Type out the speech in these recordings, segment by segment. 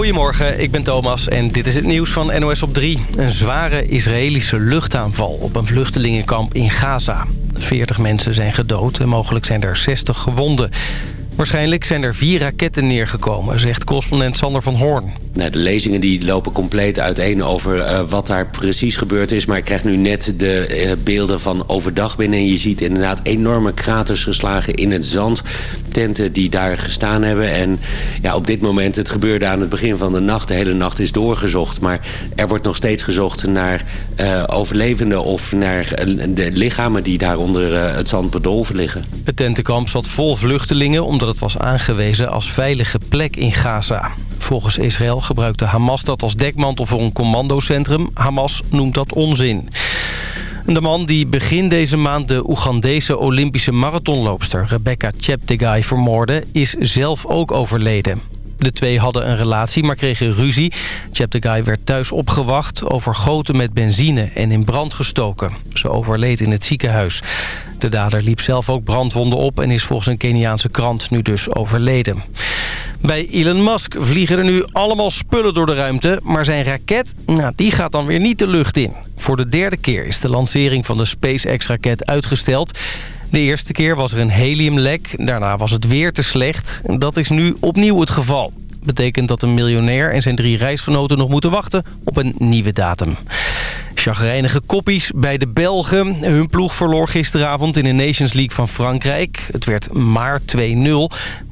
Goedemorgen, ik ben Thomas en dit is het nieuws van NOS op 3. Een zware Israëlische luchtaanval op een vluchtelingenkamp in Gaza. 40 mensen zijn gedood en mogelijk zijn er 60 gewonden. Waarschijnlijk zijn er vier raketten neergekomen, zegt correspondent Sander van Hoorn. Nou, de lezingen die lopen compleet uiteen over uh, wat daar precies gebeurd is. Maar ik krijg nu net de uh, beelden van overdag binnen. En je ziet inderdaad enorme kraters geslagen in het zand. Tenten die daar gestaan hebben. En ja, op dit moment, het gebeurde aan het begin van de nacht. De hele nacht is doorgezocht. Maar er wordt nog steeds gezocht naar uh, overlevenden... of naar de lichamen die daar onder het zand bedolven liggen. Het tentenkamp zat vol vluchtelingen... omdat het was aangewezen als veilige plek in Gaza. Volgens Israël gebruikte Hamas dat als dekmantel voor een commandocentrum. Hamas noemt dat onzin. De man die begin deze maand de Oegandese Olympische marathonloopster Rebecca Cheptegei vermoordde... is zelf ook overleden. De twee hadden een relatie, maar kregen ruzie. Cheptegei werd thuis opgewacht, overgoten met benzine en in brand gestoken. Ze overleed in het ziekenhuis. De dader liep zelf ook brandwonden op en is volgens een Keniaanse krant nu dus overleden. Bij Elon Musk vliegen er nu allemaal spullen door de ruimte... maar zijn raket, nou, die gaat dan weer niet de lucht in. Voor de derde keer is de lancering van de SpaceX-raket uitgesteld... De eerste keer was er een heliumlek, daarna was het weer te slecht. Dat is nu opnieuw het geval betekent dat een miljonair en zijn drie reisgenoten nog moeten wachten op een nieuwe datum. Chagrijnige koppies bij de Belgen. Hun ploeg verloor gisteravond in de Nations League van Frankrijk. Het werd maar 2-0.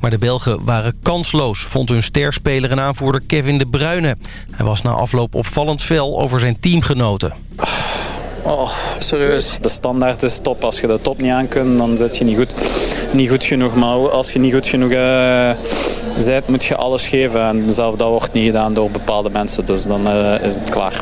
Maar de Belgen waren kansloos, vond hun sterspeler en aanvoerder Kevin De Bruyne. Hij was na afloop opvallend fel over zijn teamgenoten. Oh, serieus. De standaard is top. Als je de top niet aan kunt, dan zit je niet goed, niet goed genoeg. Maar als je niet goed genoeg uh, bent, moet je alles geven. En zelf dat wordt niet gedaan door bepaalde mensen. Dus dan uh, is het klaar.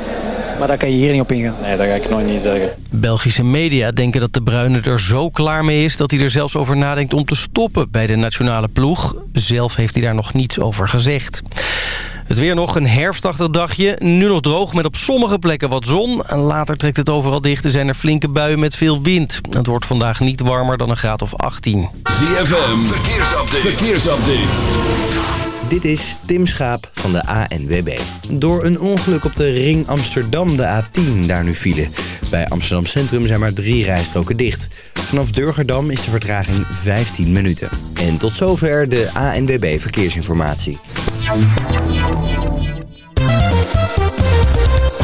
Maar daar kan je hier niet op ingaan? Nee, dat ga ik nooit niet zeggen. Belgische media denken dat de Bruyne er zo klaar mee is... dat hij er zelfs over nadenkt om te stoppen bij de nationale ploeg. Zelf heeft hij daar nog niets over gezegd. Het weer nog een herfstachtig dagje. Nu nog droog met op sommige plekken wat zon. En later trekt het overal dicht en zijn er flinke buien met veel wind. Het wordt vandaag niet warmer dan een graad of 18. ZFM, verkeersupdate. verkeersupdate. Dit is Tim Schaap van de ANWB. Door een ongeluk op de ring Amsterdam, de A10, daar nu file. Bij Amsterdam Centrum zijn maar drie rijstroken dicht. Vanaf Durgerdam is de vertraging 15 minuten. En tot zover de ANWB Verkeersinformatie.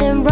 Nothing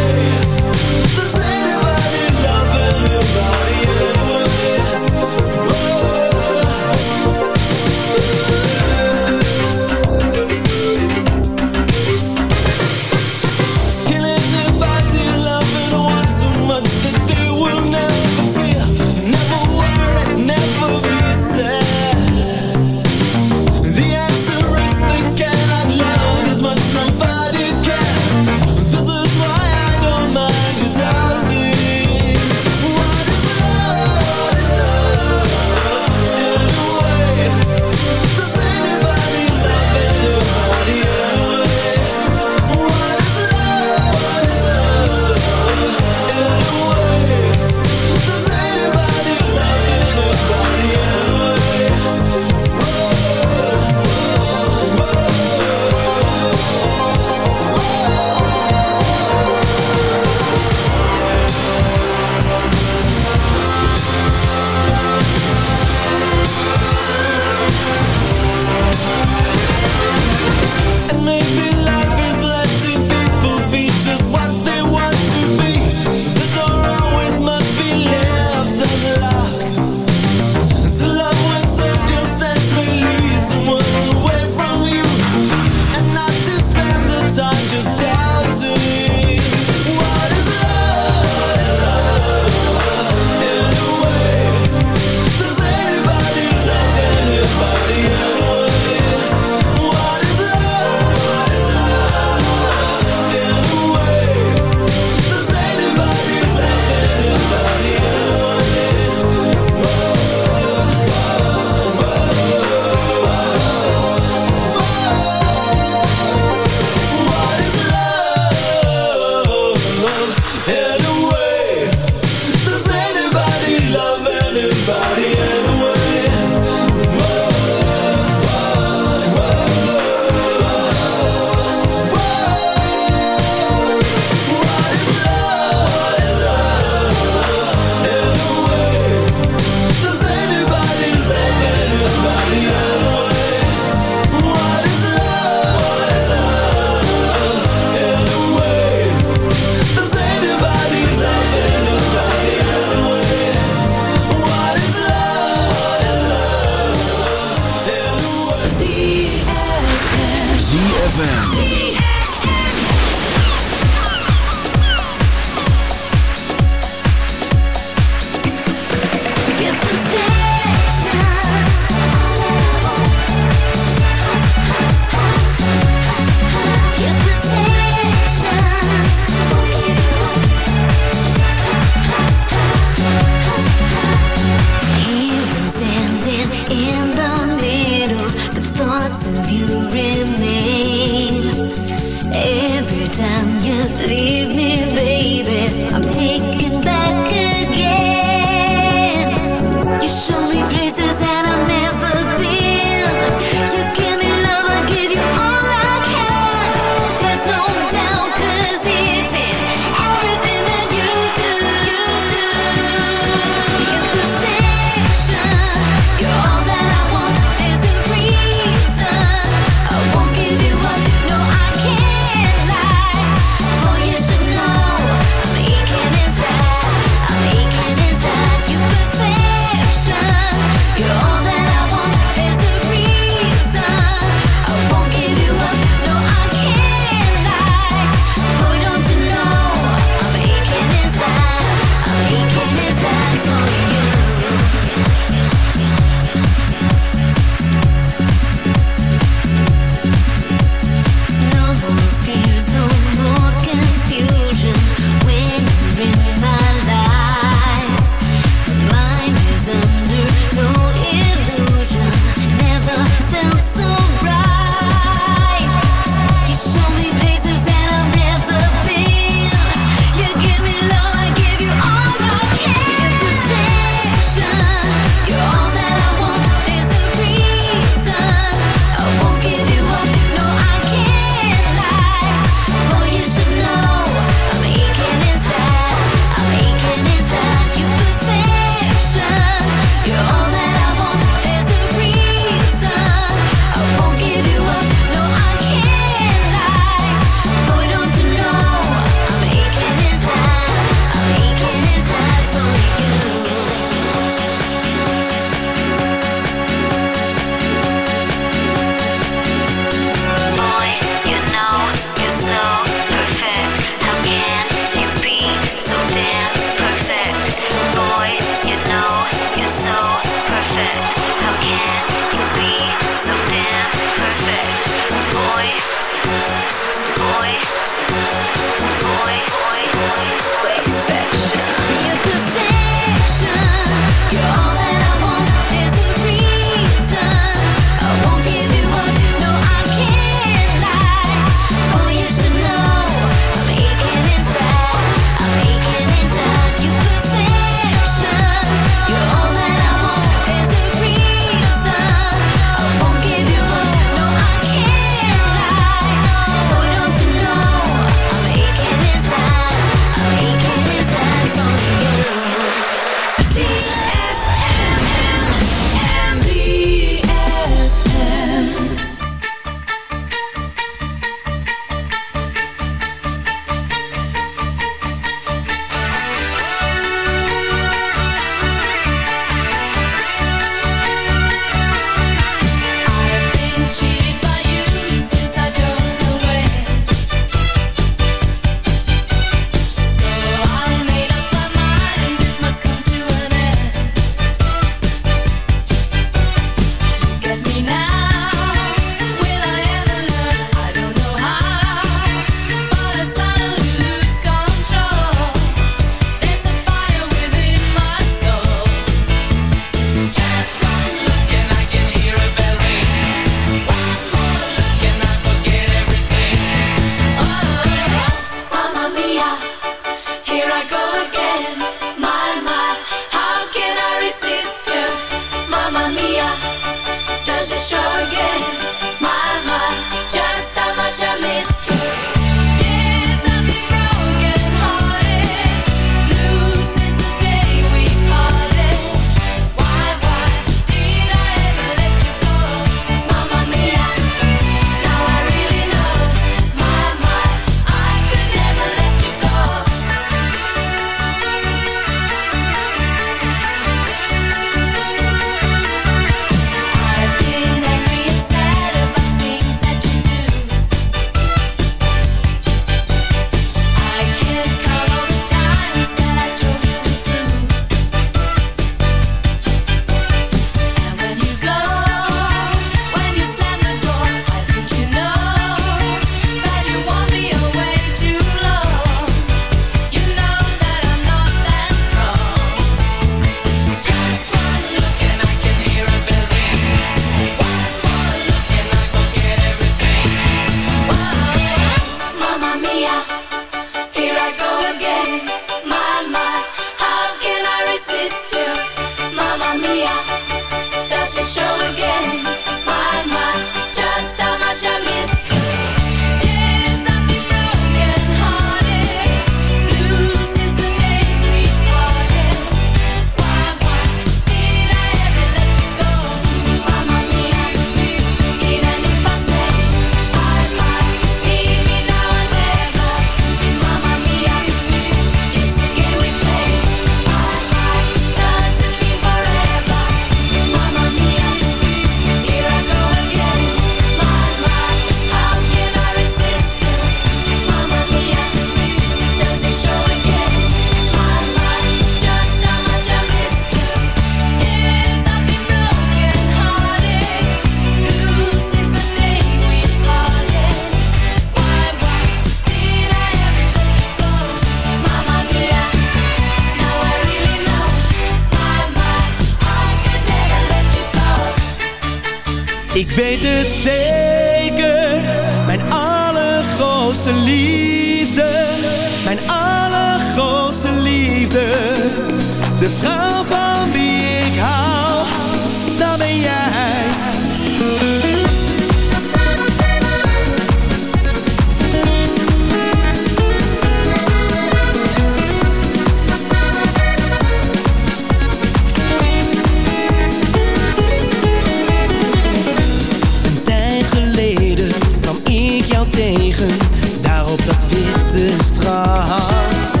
strand.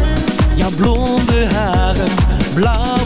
Jouw blonde haren, blauwe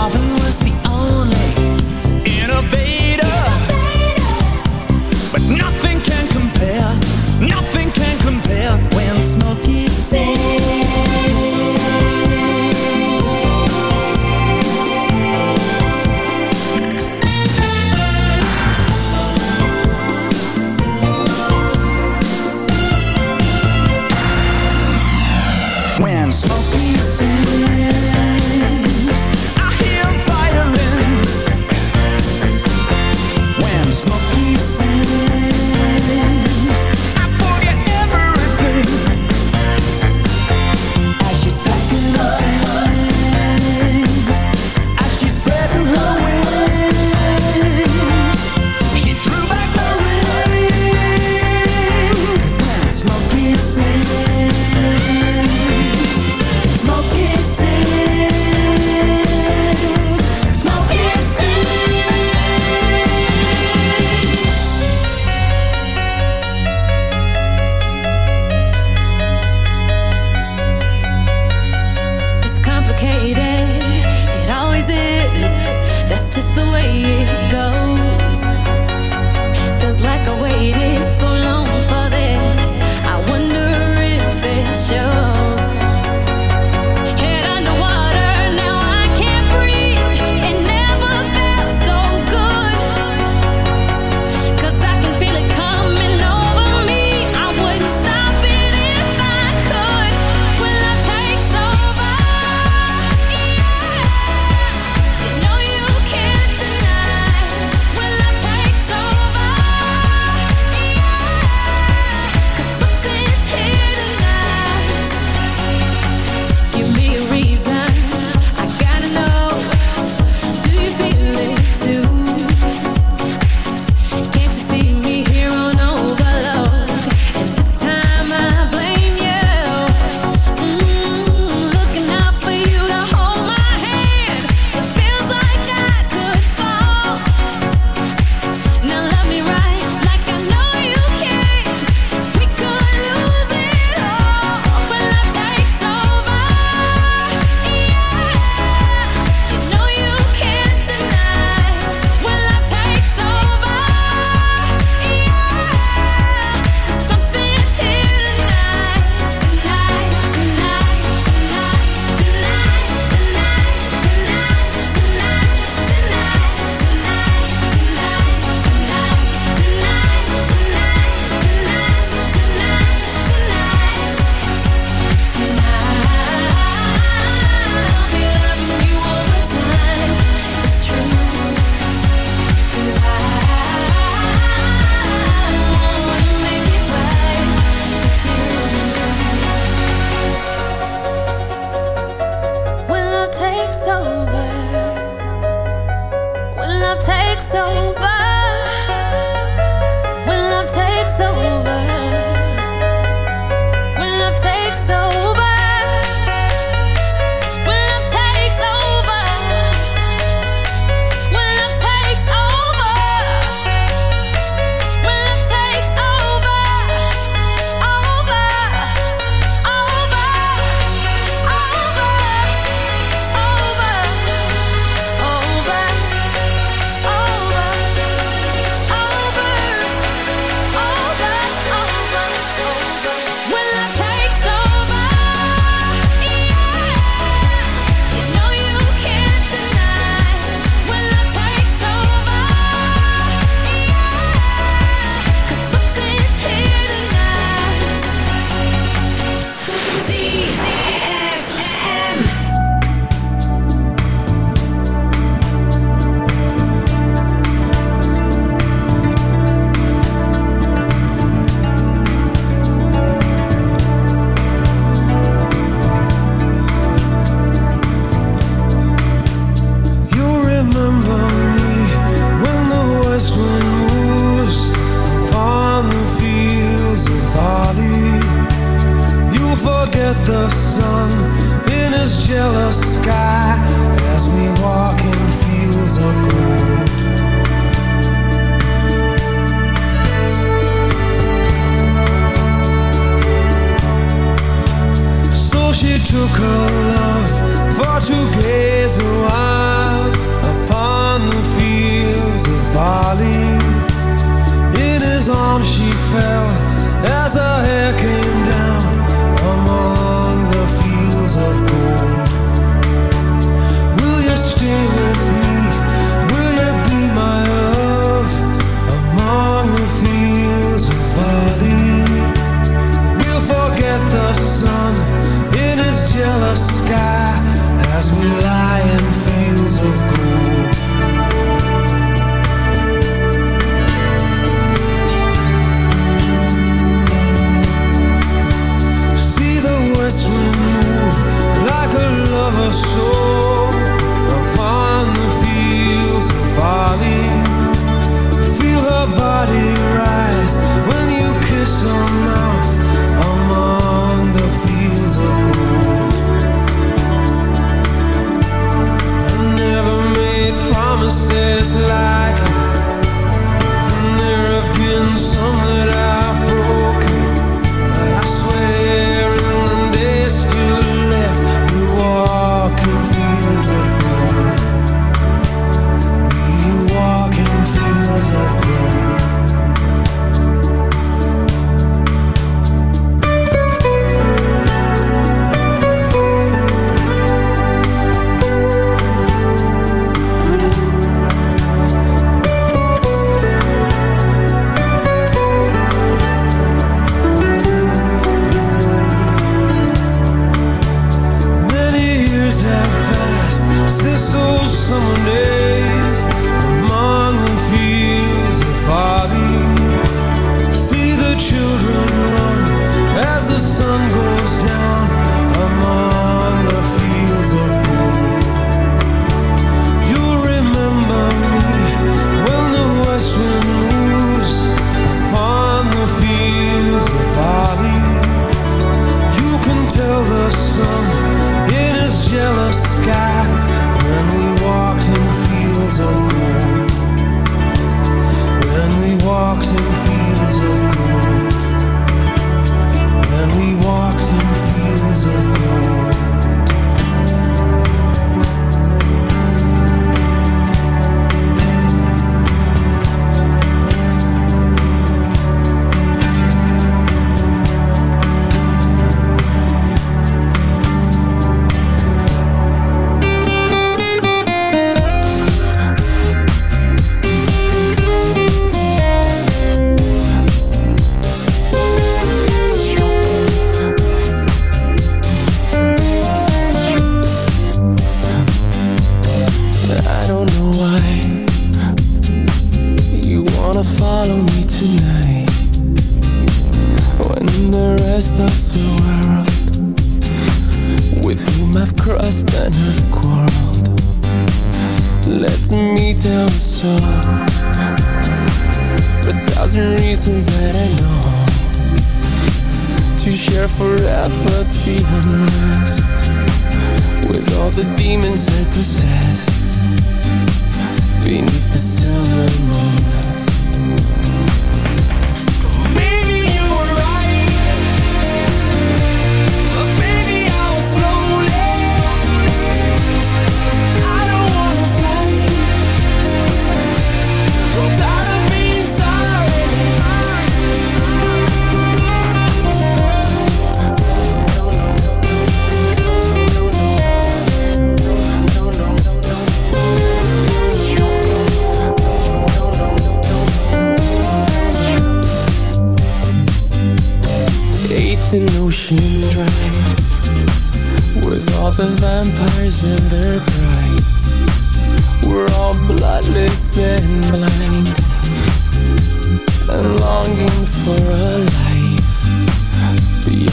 marvin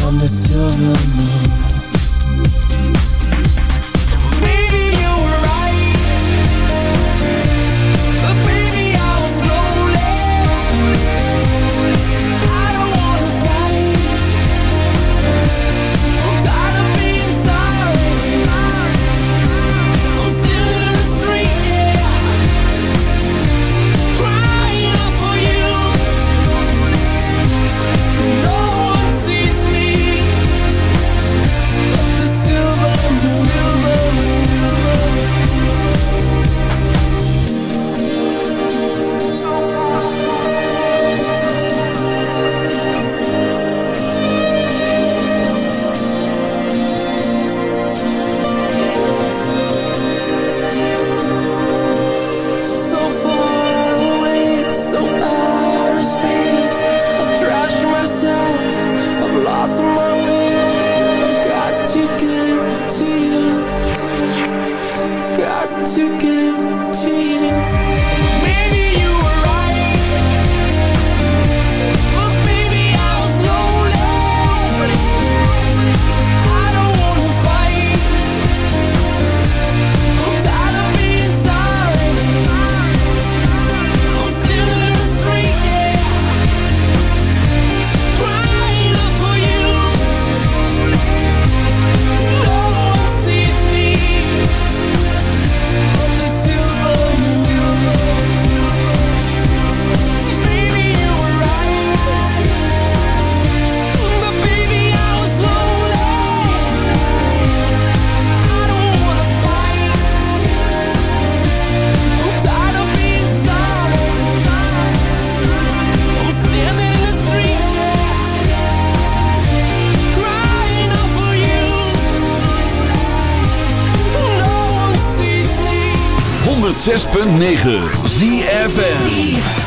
Beyond the silver moon 106.9 ZFN